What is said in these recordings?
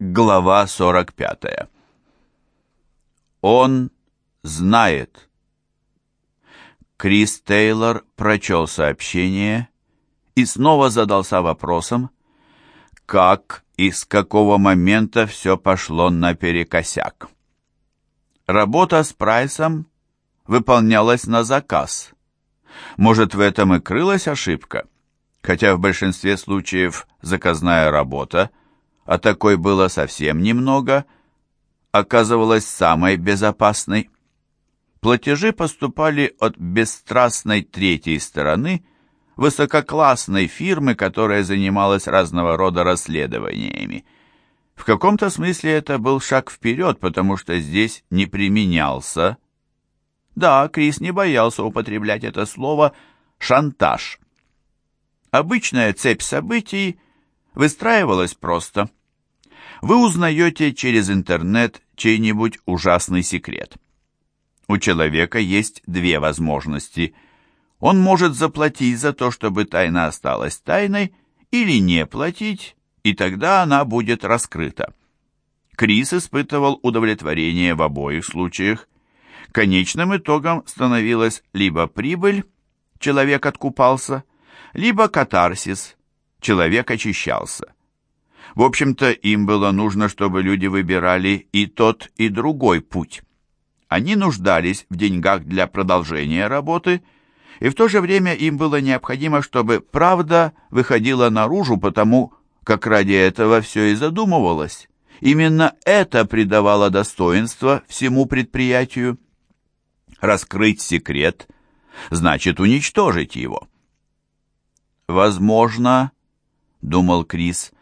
Глава 45. Он знает. Крис Тейлор прочел сообщение и снова задался вопросом, как и с какого момента все пошло наперекосяк. Работа с Прайсом выполнялась на заказ. Может, в этом и крылась ошибка, хотя в большинстве случаев заказная работа, а такой было совсем немного, оказывалась самой безопасной. Платежи поступали от бесстрастной третьей стороны, высококлассной фирмы, которая занималась разного рода расследованиями. В каком-то смысле это был шаг вперед, потому что здесь не применялся. Да, Крис не боялся употреблять это слово «шантаж». Обычная цепь событий выстраивалась просто. Вы узнаете через интернет чей-нибудь ужасный секрет. У человека есть две возможности. Он может заплатить за то, чтобы тайна осталась тайной, или не платить, и тогда она будет раскрыта. Крис испытывал удовлетворение в обоих случаях. Конечным итогом становилась либо прибыль, человек откупался, либо катарсис, человек очищался. В общем-то, им было нужно, чтобы люди выбирали и тот, и другой путь. Они нуждались в деньгах для продолжения работы, и в то же время им было необходимо, чтобы правда выходила наружу, потому как ради этого все и задумывалось. Именно это придавало достоинство всему предприятию. Раскрыть секрет значит уничтожить его. Возможно, думал Крис,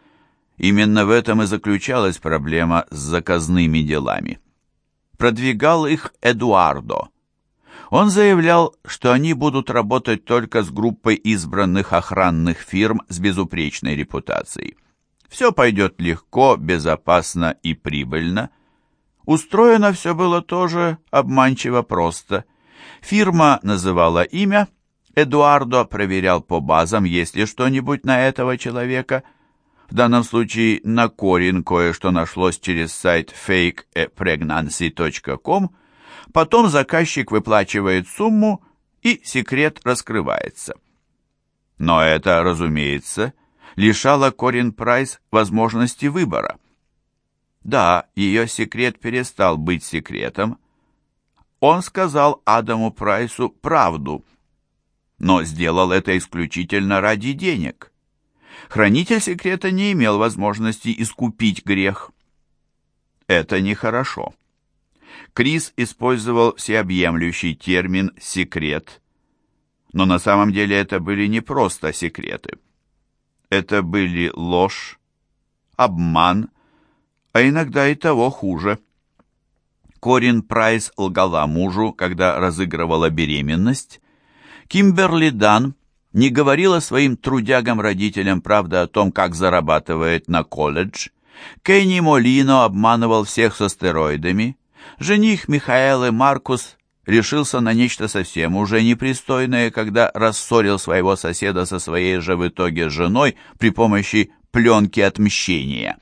именно в этом и заключалась проблема с заказными делами. Продвигал их Эдуардо. Он заявлял, что они будут работать только с группой избранных охранных фирм с безупречной репутацией. Все пойдет легко, безопасно и прибыльно. Устроено все было тоже обманчиво просто. Фирма называла имя, Эдуардо проверял по базам, есть ли что-нибудь на этого человека. В данном случае на Корин кое-что нашлось через сайт fakepregnancy.com, Потом заказчик выплачивает сумму, и секрет раскрывается. Но это, разумеется, лишало Корин Прайс возможности выбора. Да, ее секрет перестал быть секретом. Он сказал Адаму Прайсу правду, но сделал это исключительно ради денег. Хранитель секрета не имел возможности искупить грех. Это нехорошо. Крис использовал всеобъемлющий термин «секрет», но на самом деле это были не просто секреты. Это были ложь, обман, а иногда и того хуже. Корин Прайс лгала мужу, когда разыгрывала беременность. Кимберли Дан не говорила своим трудягам-родителям правды о том, как зарабатывает на колледж. Кенни Молино обманывал всех с астероидами. Жених Михаэлы Маркус решился на нечто совсем уже непристойное, когда рассорил своего соседа со своей же в итоге женой при помощи пленки отмщения.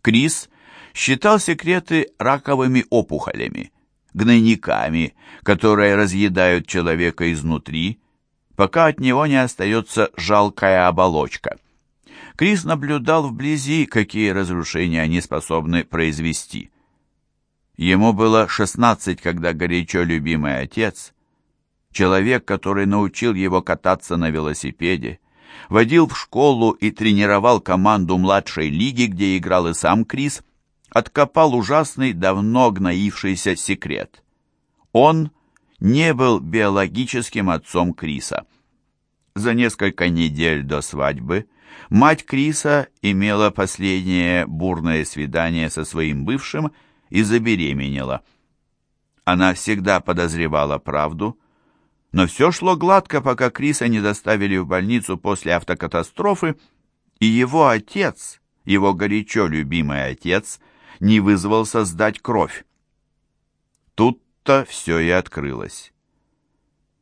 Крис считал секреты раковыми опухолями, гнойниками, которые разъедают человека изнутри, пока от него не остается жалкая оболочка. Крис наблюдал вблизи, какие разрушения они способны произвести. Ему было шестнадцать, когда горячо любимый отец, человек, который научил его кататься на велосипеде, водил в школу и тренировал команду младшей лиги, где играл и сам Крис, откопал ужасный, давно гноившийся секрет. Он не был биологическим отцом Криса. За несколько недель до свадьбы мать Криса имела последнее бурное свидание со своим бывшим и забеременела. Она всегда подозревала правду, но все шло гладко, пока Криса не доставили в больницу после автокатастрофы, и его отец, его горячо любимый отец, не вызвался сдать кровь. Тут-то все и открылось.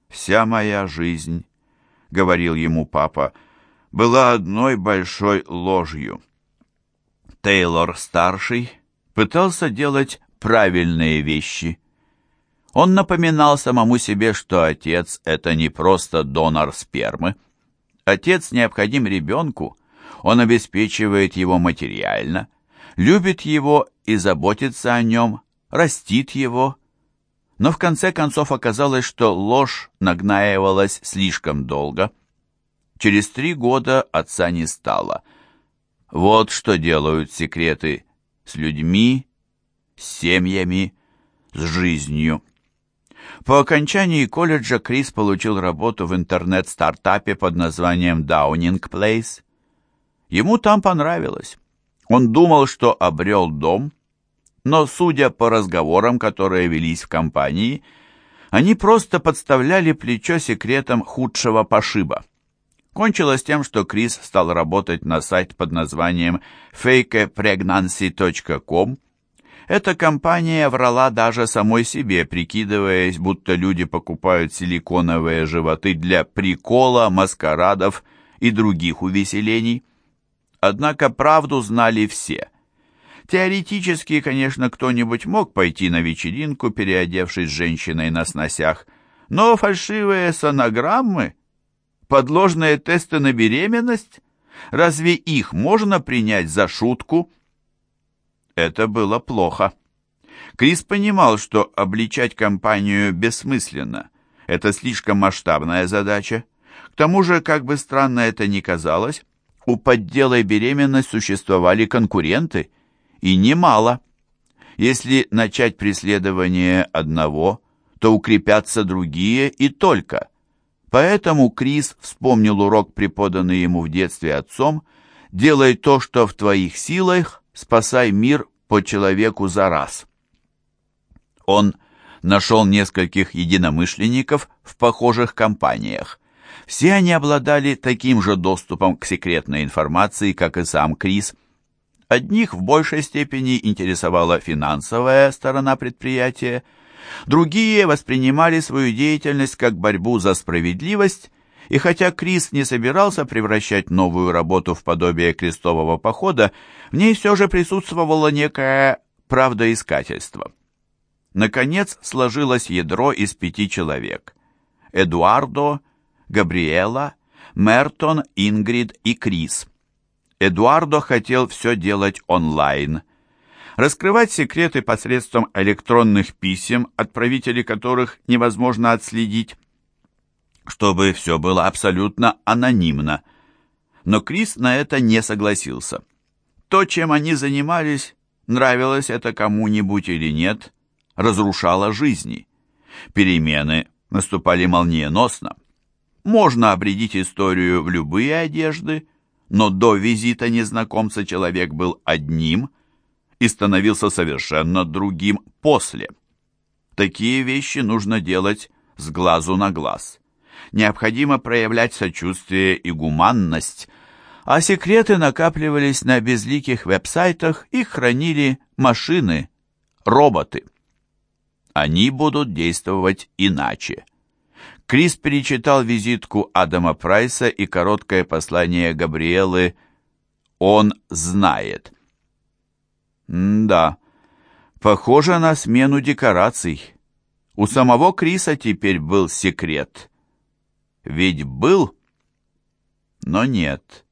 «Вся моя жизнь», — говорил ему папа, — «была одной большой ложью». Тейлор-старший пытался делать правильные вещи. Он напоминал самому себе, что отец — это не просто донор спермы. Отец необходим ребенку, он обеспечивает его материально, любит его и заботится о нем, растит его. Но в конце концов оказалось, что ложь нагнаивалась слишком долго. Через три года отца не стало. Вот что делают секреты с людьми, с семьями, с жизнью. По окончании колледжа Крис получил работу в интернет-стартапе под названием Downing Place. Ему там понравилось. Он думал, что обрел дом, но, судя по разговорам, которые велись в компании, они просто подставляли плечо секретом худшего пошиба. Кончилось тем, что Крис стал работать на сайт под названием fakepregnancy.com. Эта компания врала даже самой себе, прикидываясь, будто люди покупают силиконовые животы для прикола, маскарадов и других увеселений. Однако правду знали все. Теоретически, конечно, кто-нибудь мог пойти на вечеринку, переодевшись женщиной на сносях, но фальшивые сонограммы, подложные тесты на беременность, разве их можно принять за шутку? Это было плохо. Крис понимал, что обличать компанию бессмысленно. Это слишком масштабная задача. К тому же, как бы странно это ни казалось, у подделой беременность существовали конкуренты, и немало. Если начать преследование одного, то укрепятся другие и только. Поэтому Крис вспомнил урок, преподанный ему в детстве отцом, «Делай то, что в твоих силах, спасай мир по человеку за раз». Он нашел нескольких единомышленников в похожих компаниях. Все они обладали таким же доступом к секретной информации, как и сам Крис. Одних в большей степени интересовала финансовая сторона предприятия, другие воспринимали свою деятельность как борьбу за справедливость, и хотя Крис не собирался превращать новую работу в подобие крестового похода, в ней все же присутствовало некое правдоискательство. Наконец сложилось ядро из пяти человек. Эдуардо, Габриэла, Мертон, Ингрид и Крис. Эдуардо хотел все делать онлайн. Раскрывать секреты посредством электронных писем, отправители которых невозможно отследить, чтобы все было абсолютно анонимно. Но Крис на это не согласился. То, чем они занимались, нравилось это кому-нибудь или нет, разрушало жизни. Перемены наступали молниеносно. Можно обредить историю в любые одежды, но до визита незнакомца человек был одним и становился совершенно другим после. Такие вещи нужно делать с глазу на глаз. Необходимо проявлять сочувствие и гуманность, а секреты накапливались на безликих веб-сайтах, их хранили машины, роботы. Они будут действовать иначе. Крис перечитал визитку Адама Прайса и короткое послание Габриэлы «Он знает». М да, похоже на смену декораций. У самого Криса теперь был секрет. Ведь был, но нет.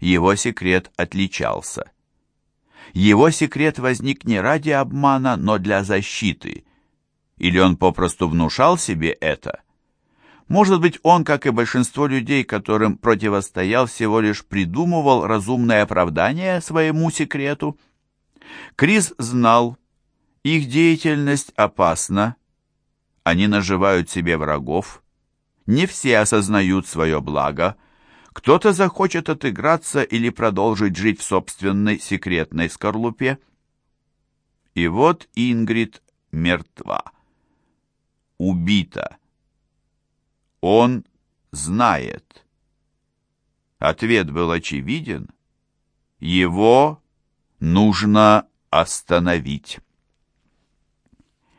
Его секрет отличался. Его секрет возник не ради обмана, но для защиты. Или он попросту внушал себе это – может быть, он, как и большинство людей, которым противостоял, всего лишь придумывал разумное оправдание своему секрету? Крис знал, их деятельность опасна, они наживают себе врагов, не все осознают свое благо, кто-то захочет отыграться или продолжить жить в собственной секретной скорлупе. И вот Ингрид мертва, убита. Он знает. Ответ был очевиден. Его нужно остановить.